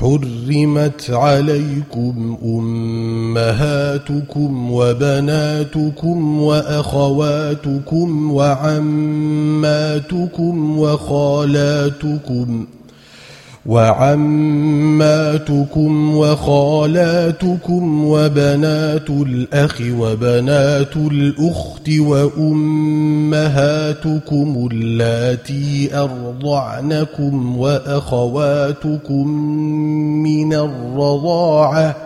حرمت عليكم أمهاتكم وبناتكم وأخواتكم وعماتكم وخالاتكم وعماتكم وخالاتكم وبنات الأخ وبنات الأخت وأمهاتكم اللاتي أرضعنكم وأخواتكم من الرضاعة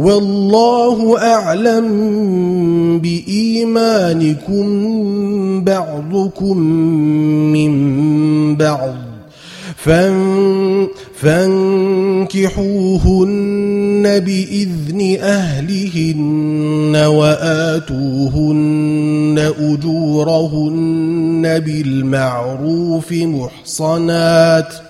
والله أعلم بإيمانكم بعضكم من بعض. فان فانكحوهن بإذن أهلهن وآتوهن أجورهن بالمعروف محصنات ۖ.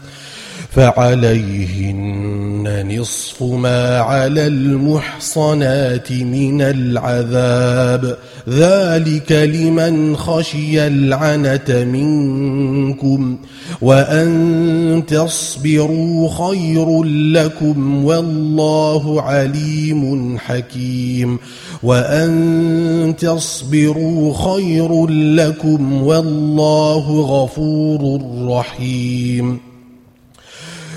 فعليهن نصف ما على المحصنات من العذاب. ذلك لمن خشي العنة منكم وأن تصبروا خير لكم والله عليم حكيم. وأن تصبروا خير لكم والله غفور رحيم.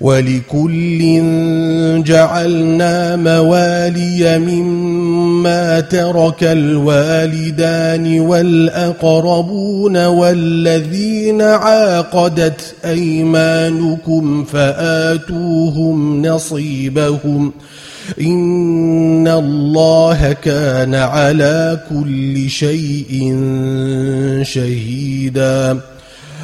ولكل جعلنا موالي مما ترك الوالدان والأقربون والذين عاقدت أيمانكم فآتوهم نصيبهم ۖ. إن الله كان على كل شيء شهيدا.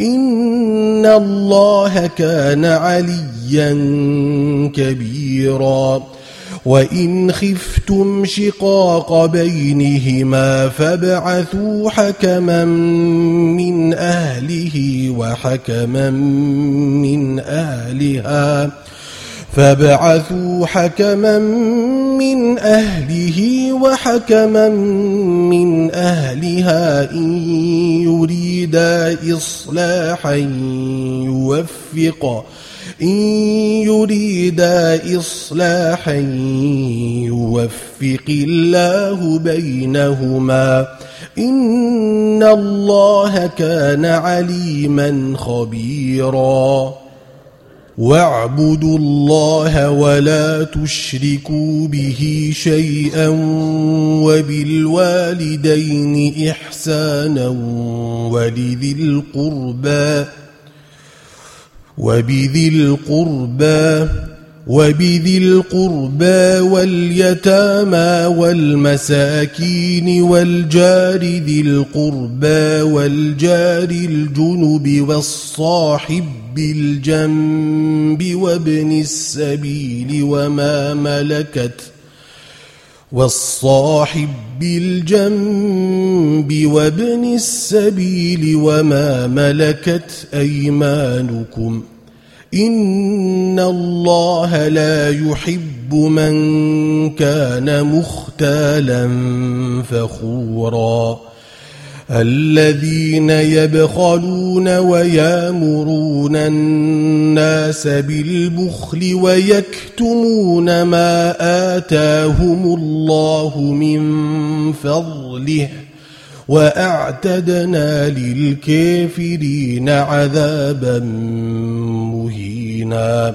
إن الله كان عليا كبيراً. وإن خفتم شقاق بينهما فابعثوا حكما من أهله وحكما من أهلها. فابعثوا حكما من أهله وحكما من أهلها إن يريدا إصلاحا يوفق. إن يريدا إصلاحا يوفق الله بينهما. إن الله كان عليما خبيرا. واعبدوا الله ولا تشركوا به شيئا وبالوالدين إحسانا ولذي القربى وبذي القربى وبذي القربى واليتامى والمساكين والجار ذي القربى والجار الجنب والصاحب بالجنب وابن السبيل وما ملكت والصاحب بالجنب وابن السبيل وما ملكت أيمانكم إن الله لا يحب من كان مختالا فخورا الذين يبخلون ويامرون الناس بالبخل ويكتمون ما آتاهم الله من فضله وأعتدنا للكافرين عذابا مهينا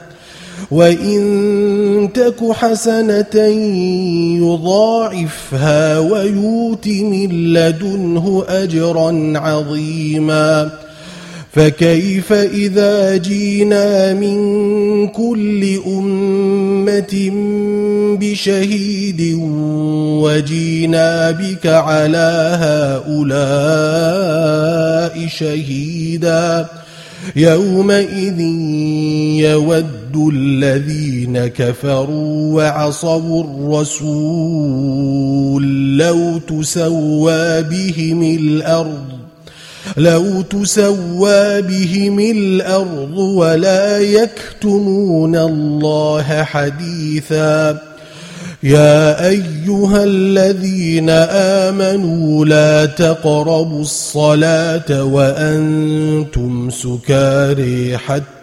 وإن تك حسنة يضاعفها ويوت من لدنه أجرا عظيما. فكيف إذا جينا من كل أمة بشهيد وجينا بك على هؤلاء شهيداً؟ يومئذ يود الذين كفروا وعصوا الرسول لو تسوى بهم الأرض لو تسوى بهم الأرض ولا يكتمون الله حديثاً. يا أيها الذين آمنوا لا تقربوا الصلاة وأنتم سكاري حتى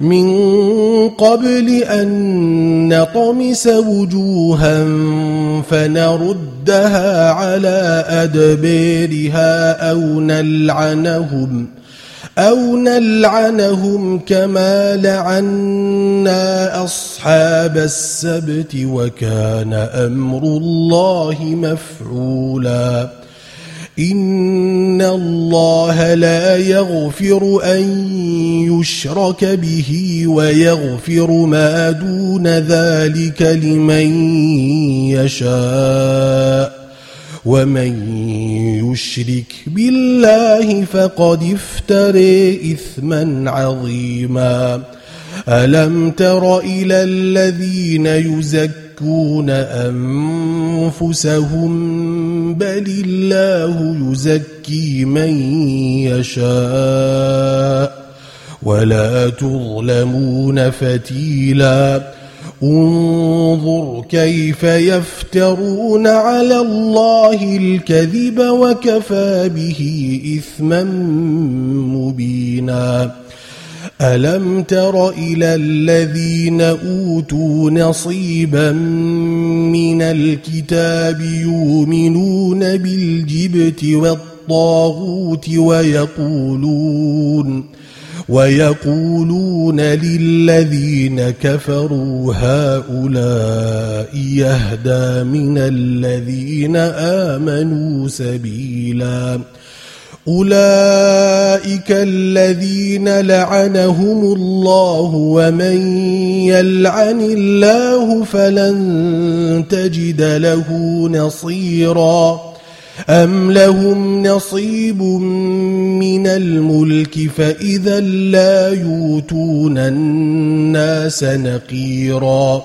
من قبل أن نطمس وجوها فنردها على أدبيرها أو نلعنهم ۖ أو نلعنهم كما لعنا أصحاب السبت وكان أمر الله مفعولا. إن الله لا يغفر أن يشرك به ويغفر ما دون ذلك لمن يشاء ومن يشرك بالله فقد افتري إثما عظيما ألم تر إلى الذين يزكون أنفسهم بل الله يزكي من يشاء. ولا تظلمون فتيلاً. انظر كيف يفترون على الله الكذب وكفى به إثما مبينا. ألم تر إلى الذين أوتوا نصيبا من الكتاب يؤمنون بالجبت والطاغوت ويقولون ويقولون للذين كفروا هؤلاء يهدى من الذين آمنوا سبيلا أولئك الذين لعنهم الله ومن يلعن الله فلن تجد له نصيراً أم لهم نصيب من الملك فإذا لا يوتون الناس نقيرا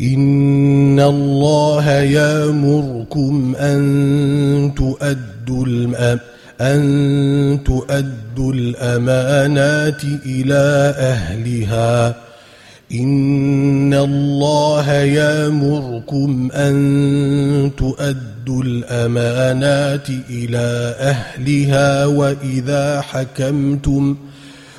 إن الله يامركم أن تؤدوا الأمانات أن تؤدوا الأمانات إلى أهلها. إن الله يامركم أن تؤدوا الأمانات إلى أهلها وإذا حكمتم ۖ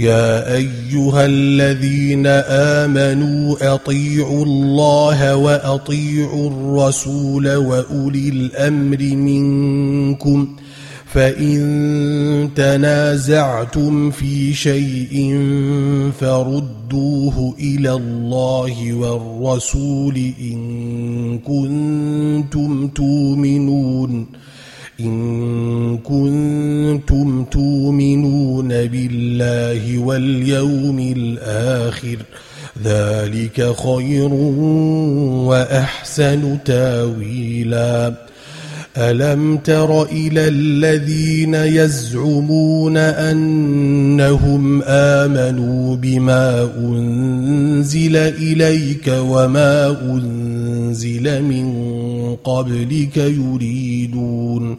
يا أيها الذين آمنوا أطيعوا الله وأطيعوا الرسول وأولي الأمر منكم فإن تنازعتم في شيء فردوه إلى الله والرسول إن كنتم تؤمنون إن كنتم تؤمنون بالله واليوم الآخر ذلك خير وأحسن تاويلاً. ألم تر إلى الذين يزعمون أنهم آمنوا بما أنزل إليك وما أنزل من قبلك يريدون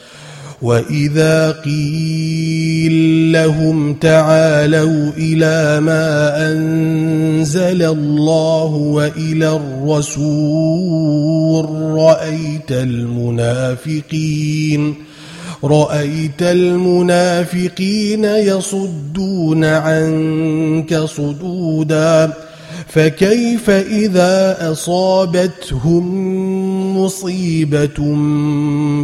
وإذا قيل لهم تعالوا إلى ما أنزل الله وإلى الرسول رأيت المنافقين رأيت المنافقين يصدون عنك صدودا فكيف إذا أصابتهم مصيبة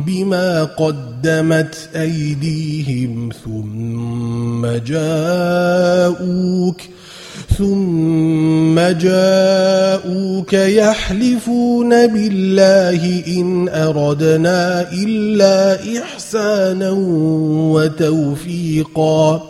بما قدمت أيديهم ثم جاءوك ۖ ثم جاءوك يحلفون بالله إن أردنا إلا إحسانا وتوفيقا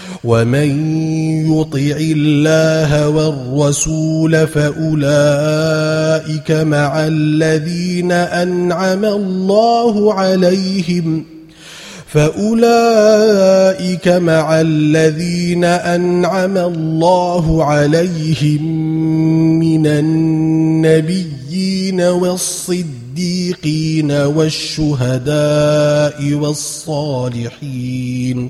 ومن يطع الله والرسول فأولئك مع الذين أنعم الله عليهم فأولئك مع الذين أنعم الله عليهم من النبيين والصديقين والشهداء والصالحين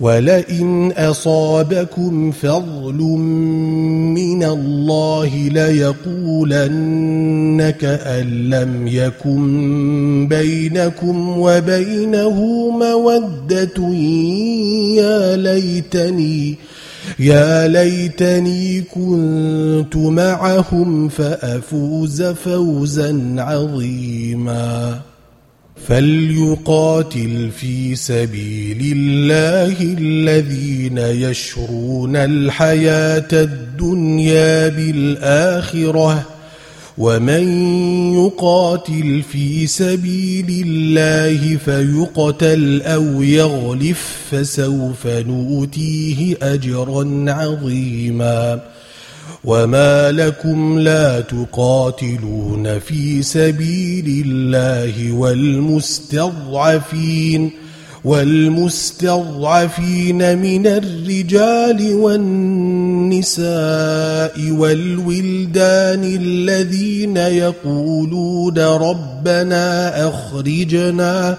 ولئن أصابكم فضل من الله ليقولن كأن لم يكن بينكم وبينه مودة يا ليتني يا ليتني كنت معهم فأفوز فوزا عظيما. فليقاتل في سبيل الله الذين يشرون الحياة الدنيا بالآخرة ومن يقاتل في سبيل الله فيقتل أو يغلف فسوف نؤتيه أجرا عظيماً وما لكم لا تقاتلون في سبيل الله والمستضعفين والمستضعفين من الرجال والنساء والولدان الذين يقولون ربنا أخرجنا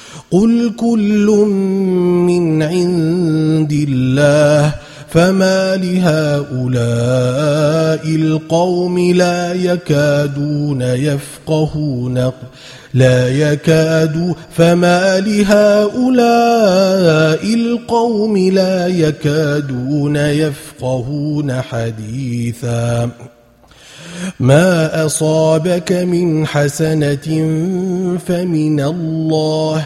قل كل من عند الله فما لهؤلاء القوم لا يكادون يفقهون لا يكاد فما لهؤلاء القوم لا يكادون يفقهون حديثا. ما أصابك من حسنة فمن الله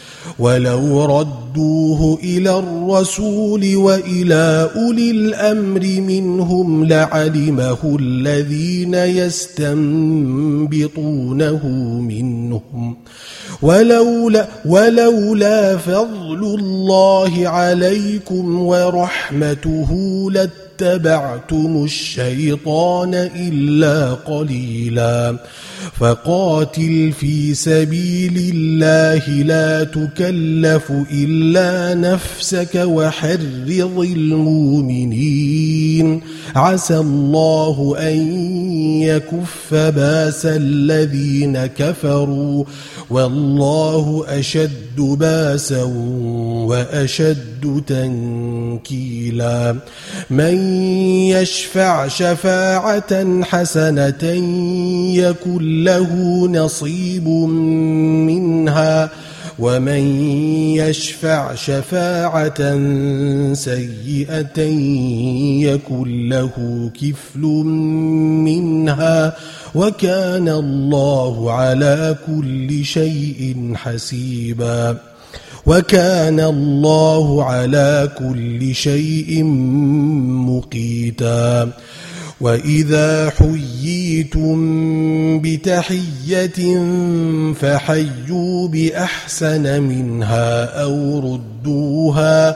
ولو ردوه إلى الرسول وإلى أولي الأمر منهم لعلمه الذين يستنبطونه منهم. ولولا, ولولا فضل الله عليكم ورحمته لاتبعتم الشيطان إلا قليلاً فقاتل في سبيل الله لا تكلف إلا نفسك وحرض المؤمنين. عسى الله أن يكف بأس الذين كفروا والله أشد باسا وأشد تنكيلا. من يشفع شفاعة حسنة يكن له نصيب منها. ومن يشفع شفاعة سيئة يكن له كفل منها. وكان الله على كل شيء حسيبا. وكان الله على كل شيء مقيتا. وإذا حييتم بتحية فحيوا بأحسن منها أو ردوها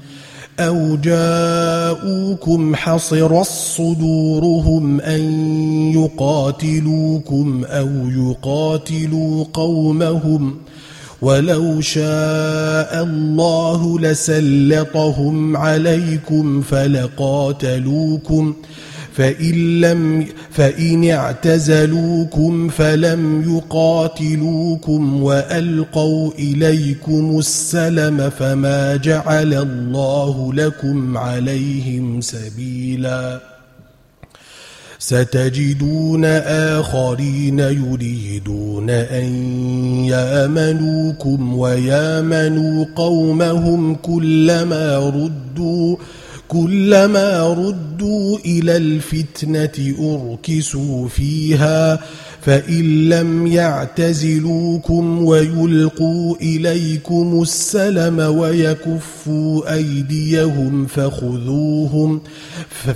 أو جاءوكم حصر صدورهم أن يقاتلوكم أو يقاتلوا قومهم ۖ ولو شاء الله لسلطهم عليكم فلقاتلوكم فإن, لم فإن اعتزلوكم فلم يقاتلوكم وألقوا إليكم السلم فما جعل الله لكم عليهم سبيلاً. ستجدون آخرين يريدون أن يامنوكم ويامنوا قومهم كلما ردوا كلما ردوا إلى الفتنة أركسوا فيها فإن لم يعتزلوكم ويلقوا إليكم السلم ويكفوا أيديهم فخذوهم فخذوهم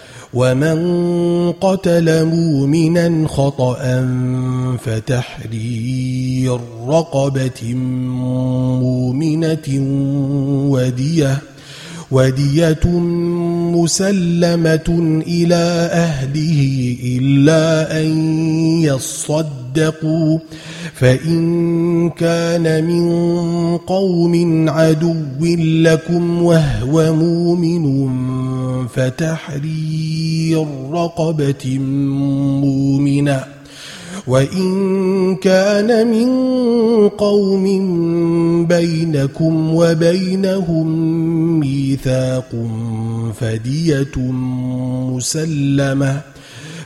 ومن قتل مؤمنا خطأ فتحرير رقبة مؤمنة وديه ودية مسلمة إلى أهله إلا أن يصدقوا فإن كان من قوم عدو لكم وهو مؤمن فتحرير رقبة مؤمنة وإن كان من قوم بينكم وبينهم ميثاق فدية مسلمة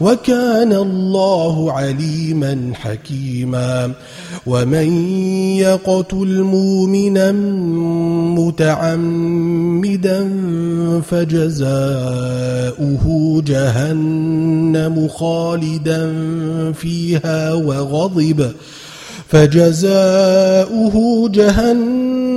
وكان الله عليما حكيما. ومن يقتل مؤمنا متعمدا فجزاؤه جهنم خالدا فيها وغضب فجزاؤه جهنم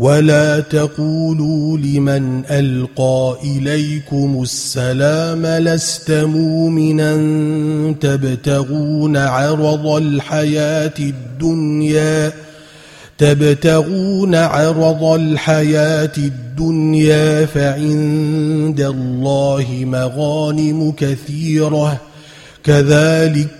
ولا تقولوا لمن ألقى إليكم السلام لست مؤمنا تبتغون عرض الحياة الدنيا تبتغون عرض الحياة الدنيا فعند الله مغانم كثيرة كذلك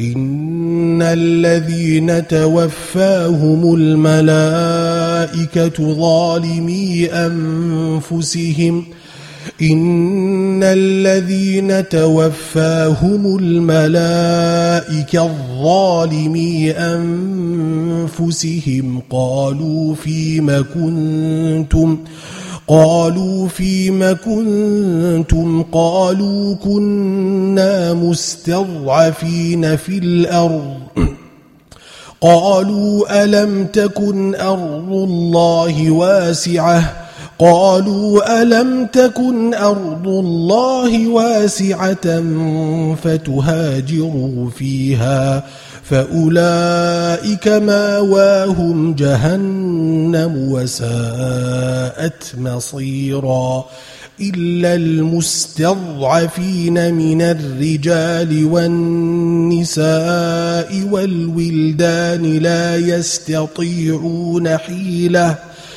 إن الذين توفاهم الملائكة ظالمي أنفسهم إن الذين توفاهم الملائكة الظالمي أنفسهم قالوا فيم كنتم قالوا فيم كنتم قالوا كنا مستضعفين في الأرض. قالوا ألم تكن أرض الله واسعة؟ قالوا ألم تكن أرض الله واسعة فتهاجروا فيها فأولئك ماواهم جهنم وساءت مصيرا إلا المستضعفين من الرجال والنساء والولدان لا يستطيعون حيلة